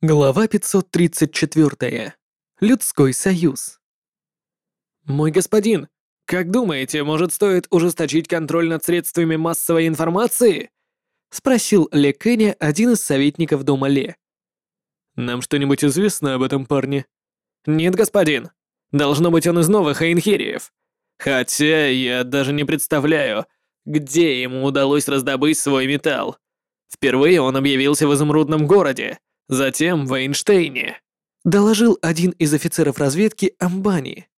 Глава 534. Людской союз. «Мой господин, как думаете, может стоит ужесточить контроль над средствами массовой информации?» — спросил Ле Кэня, один из советников дома Ле. «Нам что-нибудь известно об этом парне?» «Нет, господин. Должно быть он из новых Эйнхириев. Хотя я даже не представляю, где ему удалось раздобыть свой металл. Впервые он объявился в изумрудном городе, Затем в Эйнштейне», — доложил один из офицеров разведки Амбани.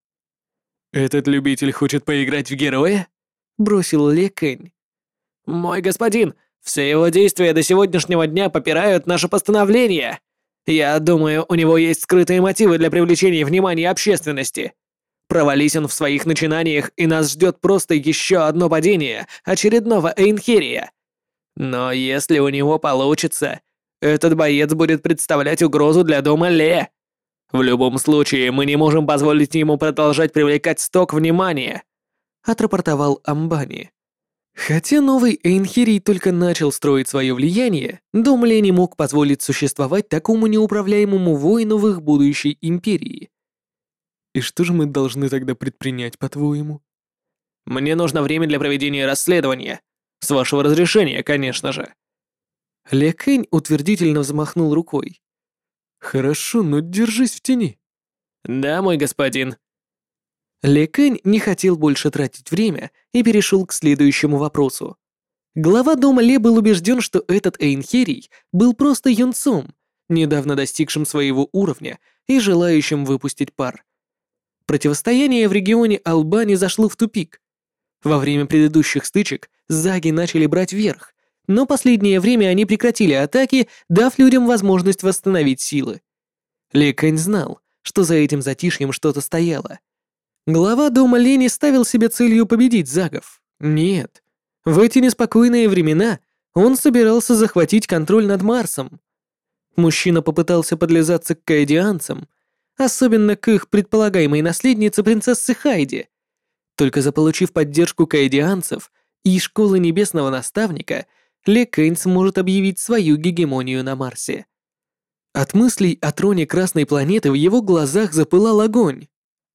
«Этот любитель хочет поиграть в героя?» — бросил Ле Кэнь. «Мой господин, все его действия до сегодняшнего дня попирают наше постановление. Я думаю, у него есть скрытые мотивы для привлечения внимания общественности. Провались он в своих начинаниях, и нас ждет просто еще одно падение очередного Эйнхерия. Но если у него получится, этот боец будет представлять угрозу для дома Ле. В любом случае, мы не можем позволить ему продолжать привлекать сток внимания», — отрапортовал Амбани. Хотя новый Эйнхирий только начал строить свое влияние, дом Ле не мог позволить существовать такому неуправляемому воину в их будущей империи. И что же мы должны тогда предпринять, по-твоему? Мне нужно время для проведения расследования. С вашего разрешения, конечно же. Ле Кэнь утвердительно взмахнул рукой. «Хорошо, но держись в тени». «Да, мой господин». Ле Кэнь не хотел больше тратить время и перешел к следующему вопросу. Глава дома Ле был убежден, что этот Эйнхерий был просто юнцом, недавно достигшим своего уровня и желающим выпустить пар. Противостояние в регионе Албани зашло в тупик. Во время предыдущих стычек заги начали брать верх, но последнее время они прекратили атаки, дав людям возможность восстановить силы. Ли Кэнь знал, что за этим затишьем что-то стояло. Глава дома Лени ставил себе целью победить загов. Нет. В эти неспокойные времена он собирался захватить контроль над Марсом. Мужчина попытался подлизаться к каэдианцам, особенно к их предполагаемой наследнице принцессы Хайди. Только заполучив поддержку каэдианцев и школы небесного наставника — Ле Кейн сможет объявить свою гегемонию на Марсе. От мыслей о троне Красной планеты в его глазах запылал огонь.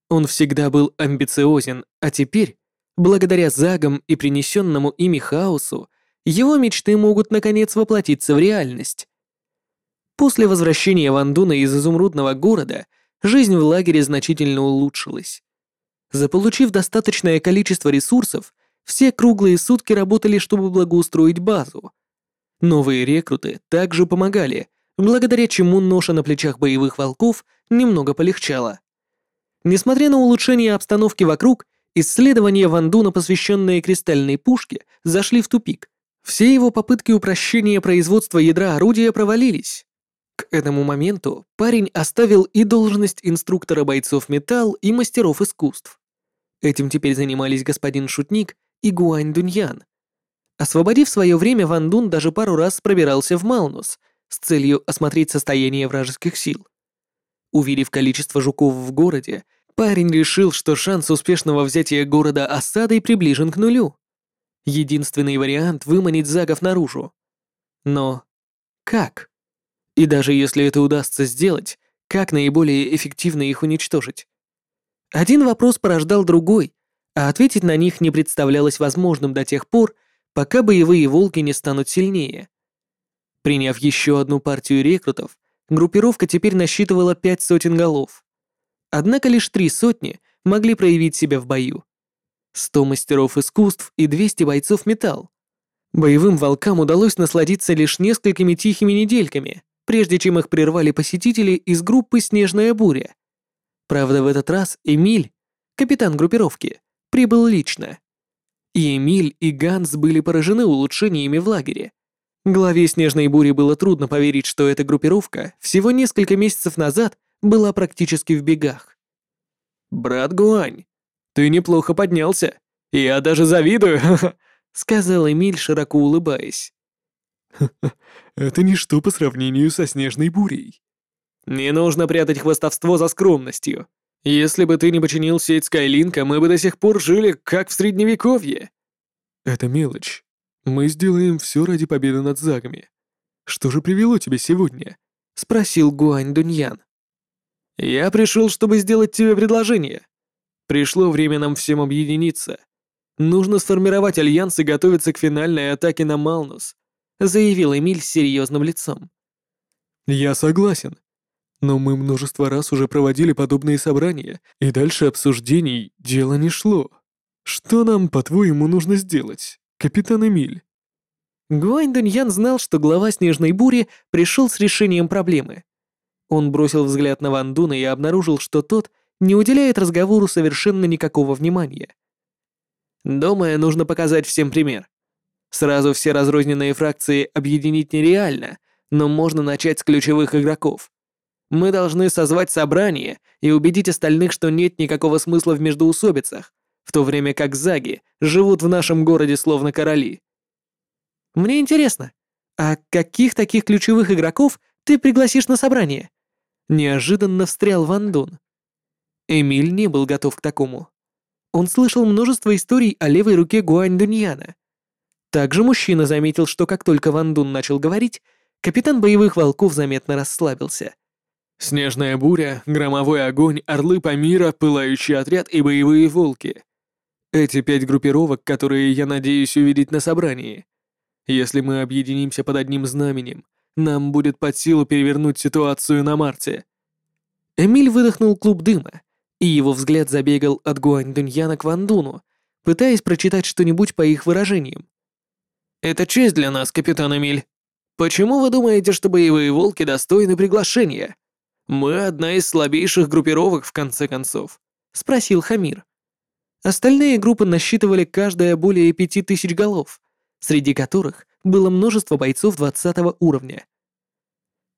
Он всегда был амбициозен, а теперь, благодаря загам и принесенному ими хаосу, его мечты могут наконец воплотиться в реальность. После возвращения Вандуна из изумрудного города жизнь в лагере значительно улучшилась. Заполучив достаточное количество ресурсов, все круглые сутки работали, чтобы благоустроить базу. Новые рекруты также помогали, благодаря чему ноша на плечах боевых волков немного полегчала. Несмотря на улучшение обстановки вокруг, исследования Вандуна, посвященные кристальной пушке, зашли в тупик. Все его попытки упрощения производства ядра орудия провалились. К этому моменту парень оставил и должность инструктора бойцов металл и мастеров искусств. Этим теперь занимались господин Шутник и Гуань Дуньян. Освободив свое время, Ван Дун даже пару раз пробирался в Малнус с целью осмотреть состояние вражеских сил. Увидев количество жуков в городе, парень решил, что шанс успешного взятия города осадой приближен к нулю. Единственный вариант — выманить загов наружу. Но как? И даже если это удастся сделать, как наиболее эффективно их уничтожить? Один вопрос порождал другой, а ответить на них не представлялось возможным до тех пор, пока боевые волки не станут сильнее. Приняв еще одну партию рекрутов, группировка теперь насчитывала пять сотен голов. Однако лишь три сотни могли проявить себя в бою. Сто мастеров искусств и 200 бойцов металл. Боевым волкам удалось насладиться лишь несколькими тихими недельками, прежде чем их прервали посетители из группы «Снежная буря». Правда, в этот раз Эмиль, капитан группировки, прибыл лично. И Эмиль, и Ганс были поражены улучшениями в лагере. Главе Снежной Бури было трудно поверить, что эта группировка всего несколько месяцев назад была практически в бегах. «Брат Гуань, ты неплохо поднялся. Я даже завидую», — сказал Эмиль, широко улыбаясь. «Это ничто по сравнению со Снежной Бурей». «Не нужно прятать хвостовство за скромностью. Если бы ты не починил сеть Скайлинка, мы бы до сих пор жили, как в Средневековье». «Это мелочь. Мы сделаем все ради победы над Загами. Что же привело тебя сегодня? — спросил Гуань Дуньян. «Я пришел, чтобы сделать тебе предложение. Пришло время нам всем объединиться. Нужно сформировать альянс и готовиться к финальной атаке на Малнус», — заявил Эмиль с серьезным лицом. Я согласен. Но мы множество раз уже проводили подобные собрания, и дальше обсуждений дело не шло. Что нам, по-твоему, нужно сделать, капитан Эмиль? Гуань Дуньян знал, что глава Снежной Бури пришел с решением проблемы. Он бросил взгляд на Ван Дуна и обнаружил, что тот не уделяет разговору совершенно никакого внимания. «Думаю, нужно показать всем пример. Сразу все разрозненные фракции объединить нереально, но можно начать с ключевых игроков. Мы должны созвать собрание и убедить остальных, что нет никакого смысла в междоусобицах, в то время как заги живут в нашем городе словно короли. Мне интересно, а каких таких ключевых игроков ты пригласишь на собрание? Неожиданно встрял Ван Дун. Эмиль не был готов к такому. Он слышал множество историй о левой руке Гуань Дуньяна. Также мужчина заметил, что как только Ван Дун начал говорить, капитан боевых волков заметно расслабился. Снежная буря, громовой огонь, орлы Памира, пылающий отряд и боевые волки. Эти пять группировок, которые я надеюсь увидеть на собрании. Если мы объединимся под одним знаменем, нам будет под силу перевернуть ситуацию на Марте». Эмиль выдохнул клуб дыма, и его взгляд забегал от Гуань Дуньяна к Вандуну, пытаясь прочитать что-нибудь по их выражениям. «Это честь для нас, капитан Эмиль. Почему вы думаете, что боевые волки достойны приглашения? Мы одна из слабейших группировок, в конце концов», — спросил Хамир. Остальные группы насчитывали каждая более пяти тысяч голов, среди которых было множество бойцов 20 уровня.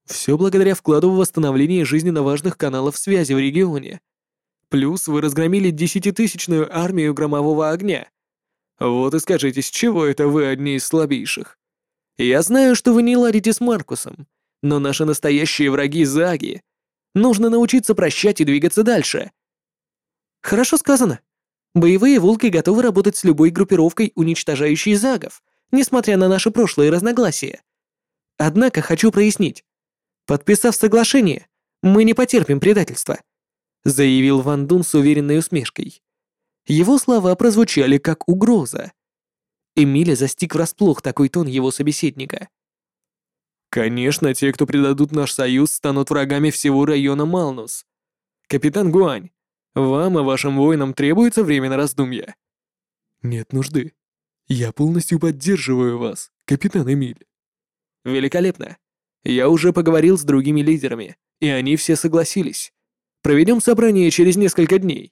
Все благодаря вкладу в восстановление жизненно важных каналов связи в регионе. Плюс вы разгромили десятитысячную армию громового огня. Вот и скажите, с чего это вы одни из слабейших? Я знаю, что вы не ладите с Маркусом, но наши настоящие враги Заги. Нужно научиться прощать и двигаться дальше. Хорошо сказано. Боевые волки готовы работать с любой группировкой, уничтожающей Загов, несмотря на наши прошлые разногласия. Однако хочу прояснить. Подписав соглашение, мы не потерпим предательства», — заявил Ван Дун с уверенной усмешкой. Его слова прозвучали как угроза. Эмиля застиг врасплох такой тон его собеседника. «Конечно, те, кто предадут наш союз, станут врагами всего района Малнус. Капитан Гуань, вам и вашим воинам требуется время на раздумья?» «Нет нужды. Я полностью поддерживаю вас, капитан Эмиль». «Великолепно. Я уже поговорил с другими лидерами, и они все согласились. Проведем собрание через несколько дней.